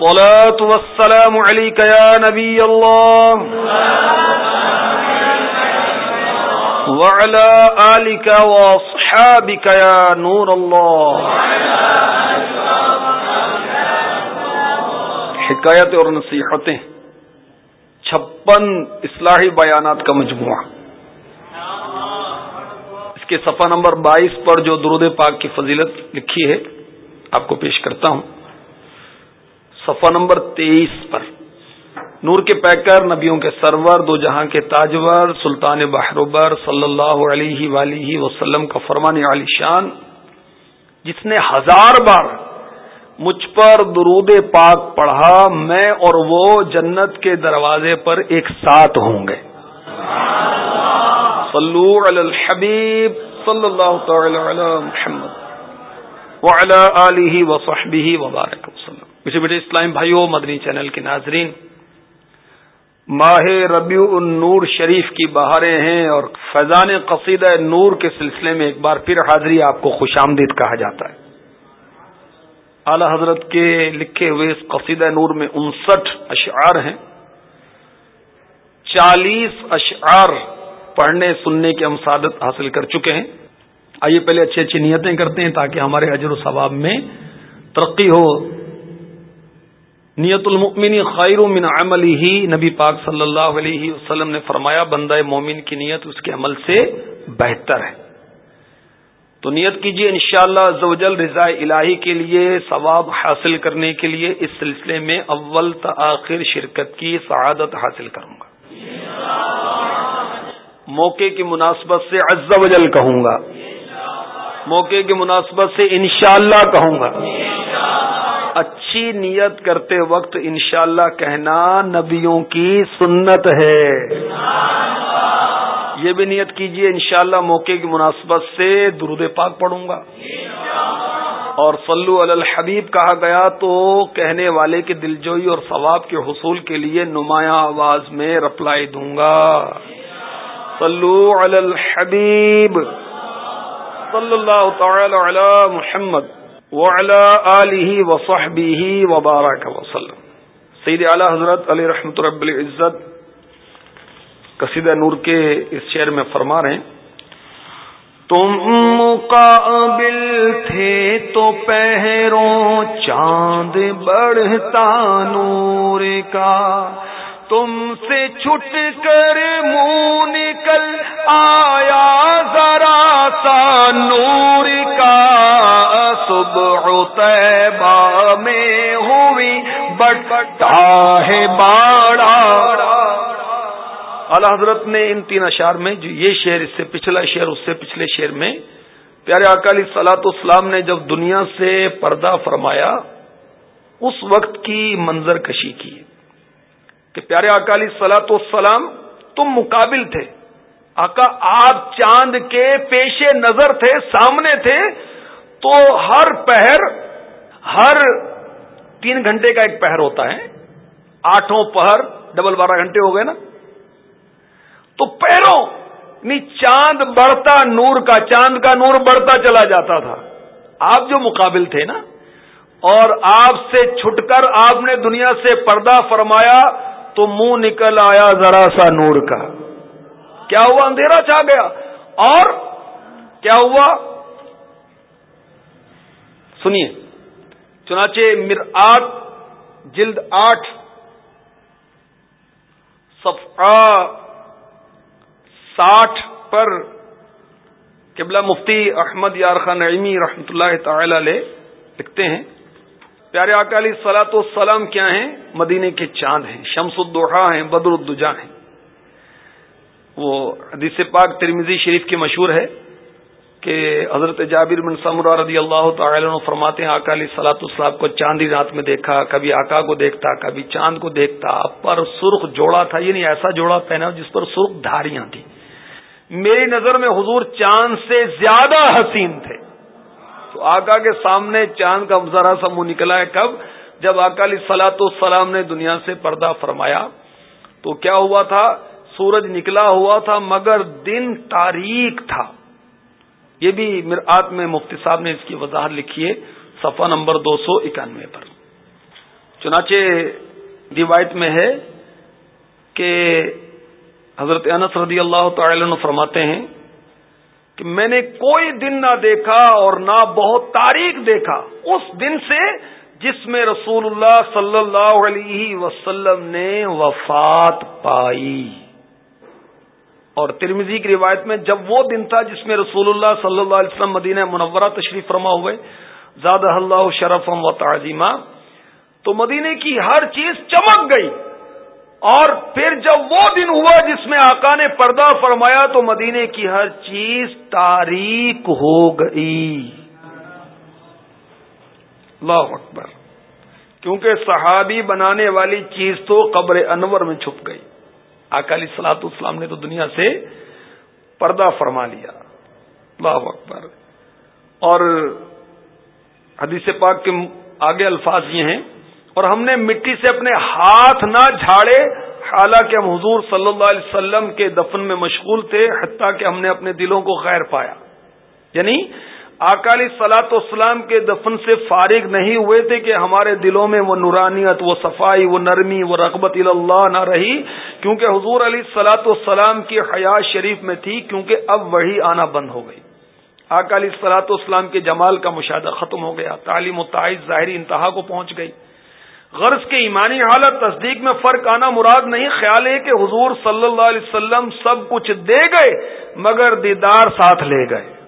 الصلاة والسلام عليك يا نبي الله. وعلى آلك وأصحابك يا نور الله. حکایت اور نصیحتیں. چھپن اصلاحی بیانات کا مجموعہ. اس کے صفحہ نمبر بائیس پر جو درود پاک کی فضیلت لکھی ہے، آپ کو پیش کرتا ہوں. صفحہ نمبر تیئیس پر۔ نور کے پیکر نبیوں کے سرور، دو جہاں کے تاجور سلطان بحروبر صلی اللہ علیہ ولیہ وسلم کا فرمان علی شان۔ جس نے ہزار بار مجھ پر درود پاک پڑھا، میں اور وہ جنت کے دروازے پر ایک ساتھ ہوں گے۔ صلو علی الحبیب صلی اللہ تعالی علی محمد وعلی آلہ وصحبہ وبارک وسلم۔ مجھے بیٹے اسلام بھائیو، مدنی چینل کے ناظرین، ماہ ربیع النور شریف کی بہاریں ہیں اور فیضان قصیدہ نور کے سلسلے میں ایک بار پھر حاضری آپ کو خوش آمدید کہا جاتا ہے۔ اعلی حضرت کے لکھے ہوئے اس قصیدہ نور میں انسٹھ اشعار ہیں۔ چالیس اشعار پڑھنے، سننے کی ہم سعادت حاصل کر چکے ہیں۔ آئیے پہلے اچھی اچھی نیتیں کرتے ہیں تاکہ ہمارے اجر و ثواب میں ترقی ہو۔ نیت المؤمن خیر من عمل نبی پاک صلی اللہ علیہ وسلم نے فرمایا، بندہ مومن کی نیت اس کے عمل سے بہتر ہے۔ تو نیت کیجیے انشاءاللہ شاء اللہ رضاء الہی کے لیے ثواب حاصل کرنے کے لیے اس سلسلے میں اول تاخیر شرکت کی سعادت حاصل کروں گا۔ موقع کی مناسبت سے عز و جل کہوں گا۔ موقع کی مناسبت سے انشاءاللہ کہوں گا۔ اچھی نیت کرتے وقت انشاءاللہ کہنا نبیوں کی سنت ہے۔ یہ بھی نیت کیجیے، انشاءاللہ موقع کی مناسبت سے درود پاک پڑھوں گا۔ اور صلو علی الحبیب کہا گیا تو کہنے والے کے دلجوئی اور ثواب کے حصول کے لیے نمایاں آواز میں رپلائی دوں گا۔ صلو علی الحبیب۔ صلی اللہ تعالی علی محمد۔ وعلى وصحبه وبارك وسلم. سید اعلی حضرت علی رحمت رب العزت قصیدہ نور کے اس شعر میں فرما رہے ہیں، تم مقابل تھے تو پہروں چاند بڑھتا نور کا، تم سے چھٹ کر منہ نکل آیا ذرا سا نور کا۔ طیبہ میں ہوئی بٹا ہے باڑا۔ اعلی حضرت نے ان تین اشار میں جو یہ شعر، اس سے پچھلا شعر، اس سے پچھلے شعر میں پیارے اکالی سلاط اسلام نے جب دنیا سے پردہ فرمایا، اس وقت کی منظر کشی کی کہ پیارے اکالی سلاط اسلام تم مقابل تھے۔ آقا، آپ چاند کے پیش نظر تھے، سامنے تھے تو ہر پہر ہر تین گھنٹے کا ایک پہر ہوتا ہے۔ آٹھوں پہر ڈبل بارہ گھنٹے ہو گئے نا۔ تو پیروں نی یعنی چاند بڑھتا نور کا، چاند کا نور بڑھتا چلا جاتا تھا۔ آپ جو مقابل تھے نا، اور آپ سے چھٹ کر آپ نے دنیا سے پردہ فرمایا، تو منہ نکل آیا ذرا سا نور کا۔ کیا ہوا؟ اندھیرا چھا گیا۔ اور کیا ہوا؟ سنیے۔ چنانچہ مر جلد آٹھ، صفحہ ساٹھ پر قبلہ مفتی احمد یار خان عیمی رحمۃ اللہ تعالی علیہ لکھتے ہیں۔ پیارے اکالی سلاۃ السلام کیا ہیں؟ مدینے کے چاند ہیں، شمس الدوحا ہیں، بدر الدجا ہیں۔ وہ حدیث پاک ترمیزی شریف کی مشہور ہے۔ کہ حضرت جابر بن سمرا رضی اللہ تعالی عنہ فرماتے ہیں، آقا علیہ سلاۃ السلام کو چاندی رات میں دیکھا، کبھی آقا کو دیکھتا، کبھی چاند کو دیکھتا، پر سرخ جوڑا تھا یعنی ایسا جوڑا پہنا جس پر سرخ دھاریاں تھیں۔ میری نظر میں حضور چاند سے زیادہ حسین تھے۔ تو آقا کے سامنے چاند کا ذرا سا منہ نکلا ہے کب؟ جب آقا علیہ سلاۃ السلام نے دنیا سے پردہ فرمایا۔ تو کیا ہوا تھا؟ سورج نکلا ہوا تھا، مگر دن تاریخ تھا۔ یہ بھی مرآت میں مفتی صاحب نے اس کی وضاحت لکھی ہے، صفحہ نمبر دو سو اکانوے پر۔ چنانچہ روایت میں ہے کہ حضرت انس رضی اللہ تعالی عنہ فرماتے ہیں کہ میں نے کوئی دن نہ دیکھا اور نہ بہت تاریخ دیکھا، اس دن سے جس میں رسول اللہ صلی اللہ علیہ وسلم نے وفات پائی۔ اور ترمیزی کی روایت میں جب وہ دن تھا جس میں رسول اللہ صلی اللہ علیہ وسلم مدینہ منورہ تشریف فرما ہوئے زیادہ اللہ شرفم و تعظیمہ تو مدینے کی ہر چیز چمک گئی۔ اور پھر جب وہ دن ہوا جس میں آقا نے پردہ فرمایا تو مدینے کی ہر چیز تاریخ ہو گئی۔ اللہ اکبر۔ کیونکہ صحابی بنانے والی چیز تو قبر انور میں چھپ گئی۔ اکالی سلاط اسلام نے تو دنیا سے پردہ فرما لیا۔ اللہ اکبر۔ اور حدیث پاک کے آگے الفاظ یہ ہیں، اور ہم نے مٹی سے اپنے ہاتھ نہ جھاڑے، حالانکہ ہم حضور صلی اللہ علیہ وسلم کے دفن میں مشغول تھے، حتیٰ کہ ہم نے اپنے دلوں کو خیر پایا۔ یعنی اکالی سلاط اسلام کے دفن سے فارغ نہیں ہوئے تھے کہ ہمارے دلوں میں وہ نورانیت، وہ صفائی، وہ نرمی، وہ رغبت اللہ نہ رہی، کیونکہ حضور علی سلاط والسلام کی حیات شریف میں تھی، کیونکہ اب وہی آنا بند ہو گئی۔ اکالی سلاط اسلام کے جمال کا مشاہدہ ختم ہو گیا، تعلیم و تائز ظاہری انتہا کو پہنچ گئی۔ غرض کے ایمانی حالت، تصدیق میں فرق آنا مراد نہیں، خیال ہے کہ حضور صلی اللہ علیہ وسلم سب کچھ دے گئے، مگر دیدار ساتھ لے گئے۔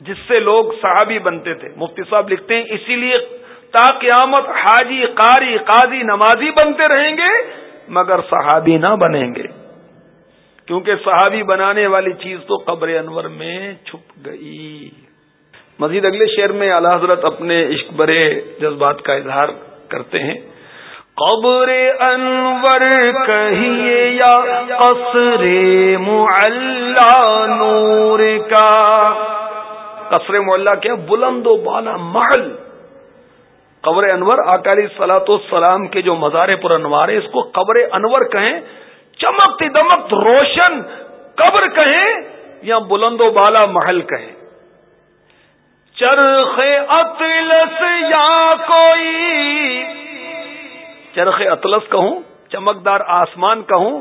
جس سے لوگ صحابی بنتے تھے۔ مفتی صاحب لکھتے ہیں، اسی لیے تا قیامت حاجی، قاری، قاضی، نمازی بنتے رہیں گے، مگر صحابی نہ بنیں گے۔ کیونکہ صحابی بنانے والی چیز تو قبر انور میں چھپ گئی۔ مزید اگلے شعر میں اعلی حضرت اپنے عشق برے جذبات کا اظہار کرتے ہیں۔ قبر انور کہیے یا قصر معلہ نور کا قصر معلہ کیا بلند و بالا محل، قبر انور اکالی سلاط السلام کے جو مزار پر انوار ہے، اس کو قبر انور کہیں چمکتی دمکت روشن قبر کہیں، یا بلند و بالا محل کہیں۔ چرخ اطلس یا کوئی، چرخ اطلس کہوں، چمکدار آسمان کہوں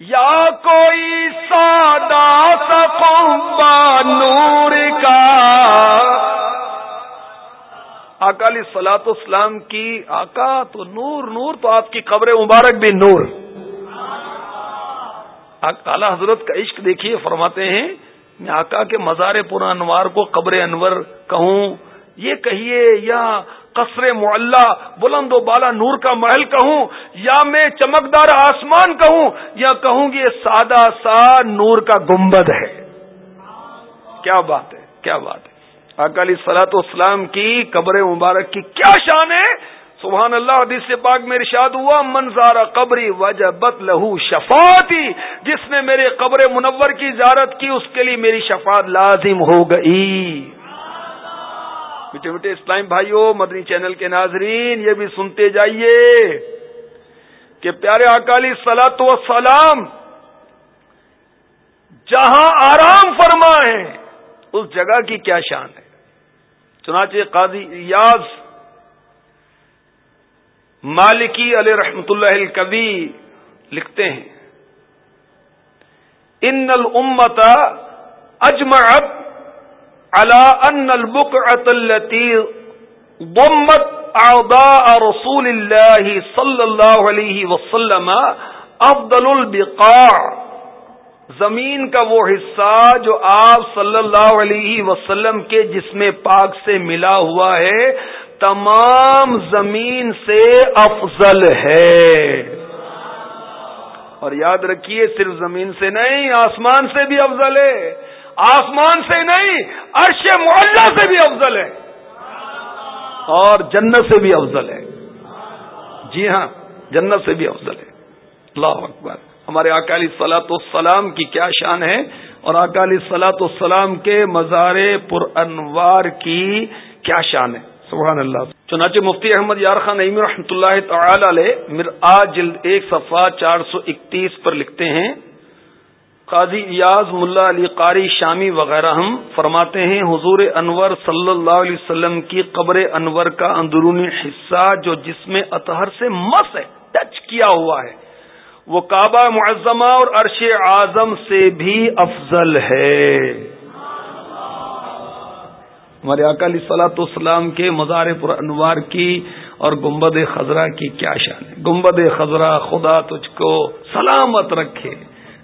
یا کوئی سادہ سفا نور کا۔ اکالی سلاط اسلام کی آقا تو نور نور تو آپ کی قبر مبارک بھی نور۔ اعلی حضرت کا عشق دیکھیے، فرماتے ہیں، میں آقا کے مزار پورا انوار کو قبر انور کہوں، یہ کہیے، یا قصر معلہ بلند و بالا نور کا محل کہوں یا میں چمکدار آسمان کہوں یا کہوں گی یہ سادہ سا نور کا گنبد ہے۔ کیا بات ہے، کیا بات ہے۔ اکالی سلاط اسلام کی قبر مبارک کی کیا شان ہے۔ سبحان اللہ، حدیث سے پاک میں ارشاد ہوا منظار قبری وجہ بت لہو شفاتی جس نے میرے قبر منور کی زیارت کی، اس کے لیے میری شفاعت لازم ہو گئی۔ میٹھے میٹھے اسلام بھائیوں مدنی چینل کے ناظرین، یہ بھی سنتے جائیے کہ پیارے اکالی سلاط و سلام جہاں آرام فرما ہے، اس جگہ کی کیا شان ہے۔ چنانچہ قاضی یاز مالکی علیہ رحمت اللہ الکبی لکھتے ہیں، ان المت اجمعت على ان البقعه التي ضمت اعضاء رسول الله صلى الله عليه وسلم افضل البقاع. زمین کا وہ حصہ جو آپ صلی اللہ علیہ وسلم کے جسم پاک سے ملا ہوا ہے، تمام زمین سے افضل ہے۔ اور یاد رکھیے، صرف زمین سے نہیں، آسمان سے بھی افضل ہے۔ آسمان سے نہیں، عرش معلّہ سے بھی افضل ہے۔ اور جنت سے بھی افضل ہے۔ جی ہاں جنت سے بھی افضل ہے۔ اللہ اکبر۔ ہمارے اکالی سلاط السلام کی کیا شان ہے۔ اور اکالی سلاط السلام کے مزار پر انوار کی کیا شان ہے۔ سبحان اللہ۔ چنانچہ مفتی احمد یار خان نعیم رحمۃ اللہ تعالی علیہ مر جلد ایک صفحہ چار سو اکتیس پر لکھتے ہیں۔ قاضی ایاز ملا علی قاری شامی وغیرہ ہم فرماتے ہیں، حضور انور صلی اللہ علیہ وسلم کی قبر انور کا اندرونی حصہ جو جس میں اطہر سے مس ہے، ٹچ کیا ہوا ہے۔ وہ کعبہ معظمہ اور عرش اعظم سے بھی افضل ہے۔ ہمارے اکالی سلاۃ اسلام کے مزار پر انوار کی اور گمبد خزرہ کی کیا شان ہے۔ گمبد خزرہ خدا تجھ کو سلامت رکھے۔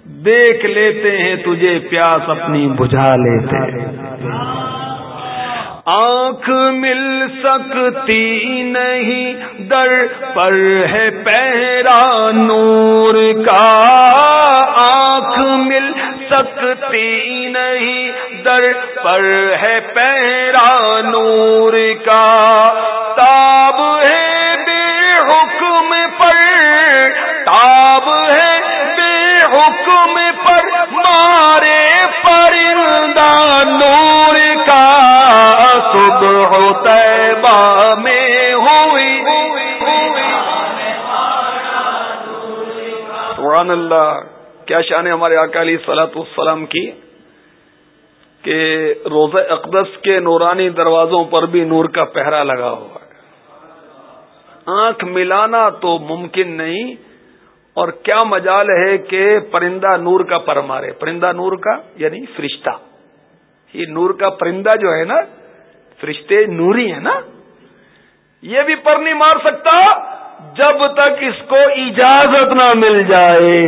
دیکھ لیتے ہیں تجھے پیاس اپنی بجھا لیتے آنکھ مل سکتی نہیں، در پر ہے پہرا نور کا۔ آنکھ مل سکتی نہیں، در پر ہے پہرا نور کا۔ حکم پر مارے پرندہ نور کا صبح طیبہ میں ہوئی۔ سبحان اللہ، کیا شان ہے ہمارے اکالی سلاط السلام کی کہ روزہ اقدس کے نورانی دروازوں پر بھی نور کا پہرا لگا ہوا۔ ہے آنکھ ملانا تو ممکن نہیں اور کیا مجال ہے کہ پرندہ نور کا پر مارے پرندہ نور کا یعنی فرشتہ یہ نور کا پرندہ جو ہے نا فرشتے نوری ہیں نا یہ بھی پر نہیں مار سکتا جب تک اس کو اجازت نہ مل جائے۔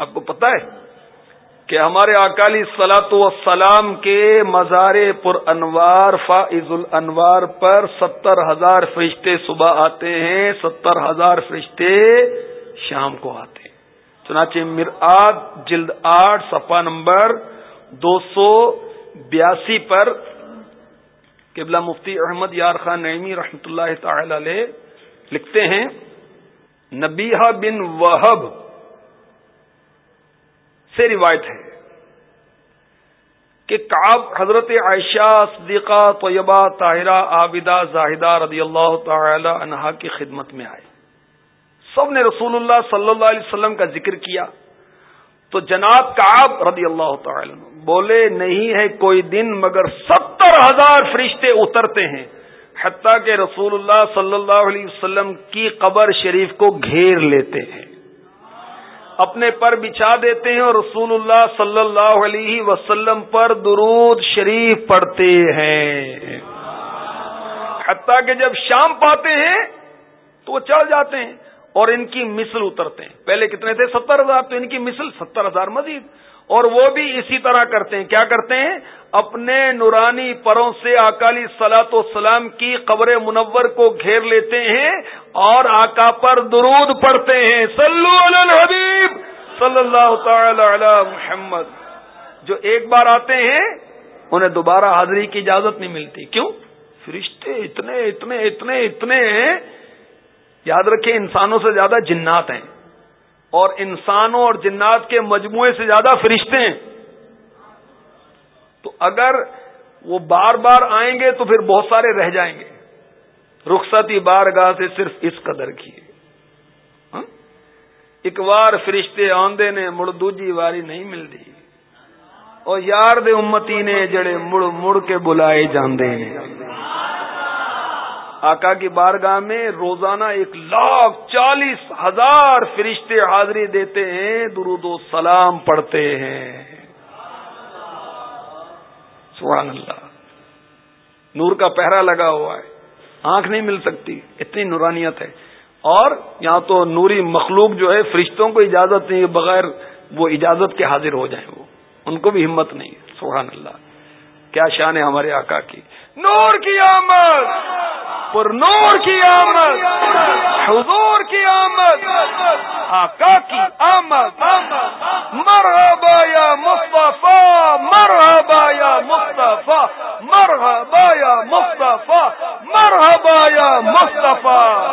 آپ کو پتا ہے کہ ہمارے اکالی سلاط وسلام کے مزار پر انوار فائز الانوار پر ستر ہزار فرشتے صبح آتے ہیں، ستر ہزار فرشتے شام کو آتے ہیں۔ چنانچہ مرآد جلد آٹھ سفا نمبر دو سو بیاسی پر قبلہ مفتی احمد یار خان نعمی رحمت اللہ تعالی علیہ لکھتے ہیں نبیہ بن وہب سے روایت ہے کہ کاب حضرت عائشہ صدیقہ طیبہ طاہرہ عابدہ زاہدہ رضی اللہ تعالی عنہا کی خدمت میں آئے۔ سب نے رسول اللہ صلی اللہ علیہ وسلم کا ذکر کیا۔ تو جناب کاب رضی اللہ تعالی بولے، نہیں ہے کوئی دن مگر ستر ہزار فرشتے اترتے ہیں، حتیٰ کہ رسول اللہ صلی اللہ علیہ وسلم کی قبر شریف کو گھیر لیتے ہیں۔ اپنے پر بچھا دیتے ہیں اور رسول اللہ صلی اللہ علیہ وسلم پر درود شریف پڑھتے ہیں۔ حتیٰ کہ جب شام پاتے ہیں تو وہ چڑھ جاتے ہیں اور ان کی مثل اترتے ہیں۔ پہلے کتنے تھے؟ ستر ہزار۔ تو ان کی مثل ستر ہزار مزید۔ اور وہ بھی اسی طرح کرتے ہیں۔ کیا کرتے ہیں؟ اپنے نورانی پروں سے اکالی سلاط و سلام کی قبر منور کو گھیر لیتے ہیں اور آقا پر درود پڑھتے ہیں۔ صلو علی الحبیب صلی اللہ تعالی علی محمد۔ جو ایک بار آتے ہیں، انہیں دوبارہ حاضری کی اجازت نہیں ملتی۔ کیوں؟ فرشتے اتنے اتنے اتنے اتنے ہیں۔ یاد رکھیں، انسانوں سے زیادہ جنات ہیں۔ اور انسانوں اور جنات کے مجموعے سے زیادہ فرشتے ہیں۔ تو اگر وہ بار بار آئیں گے تو پھر بہت سارے رہ جائیں گے۔ رخصتی بار گاہ سے صرف اس قدر کی ہاں؟ ایک بار فرشتے آندے نے، مڑ دوجی واری نہیں ملتی اور یار دے امتی نے، جڑے مڑ مڑ کے بلائے جاندے ہیں۔ آقا کی بارگاہ میں روزانہ ایک لاکھ چالیس ہزار فرشتے حاضری دیتے ہیں، درود و سلام پڑھتے ہیں۔ سبحان اللہ۔ نور کا پہرا لگا ہوا ہے۔ آنکھ نہیں مل سکتی۔ اتنی نورانیت ہے۔ اور یہاں تو نوری مخلوق جو ہے، فرشتوں کو اجازت نہیں، بغیر وہ اجازت کے حاضر ہو جائیں وہ۔ ان کو بھی ہمت نہیں۔ سبحان اللہ۔ کیا شان ہے ہمارے آقا کی۔ نور کی آمد، پر نور کی آمد، حضور کی آمد، آقا کی آمد۔ مرحبا یا مصطفیٰ، مرحبا یا مصطفیٰ، مرحبا یا مصطفیٰ، مرحبا یا مصطفیٰ۔